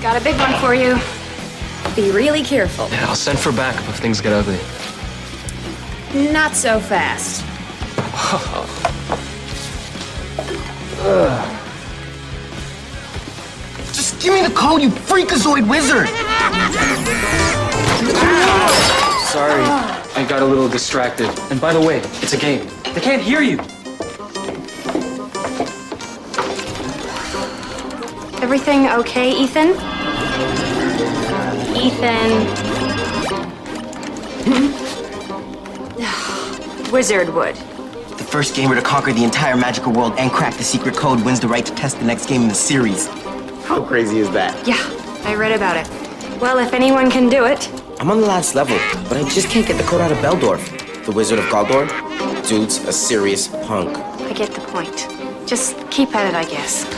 Got a big one for you. Be really careful. Yeah, I'll send for backup if things get ugly. Not so fast. Just give me the code, you freakazoid wizard! Sorry, I got a little distracted. And by the way, it's a game. They can't hear you. Everything okay, Ethan? Ethan. Wizardwood. The first gamer to conquer the entire magical world and crack the secret code wins the right to test the next game in the series. How crazy is that? Yeah, I read about it. Well, if anyone can do it, I'm on the last level, but I just can't get the code out of Beldorf. The Wizard of Galdor? Dude's a serious punk. I get the point. Just keep at it, I guess.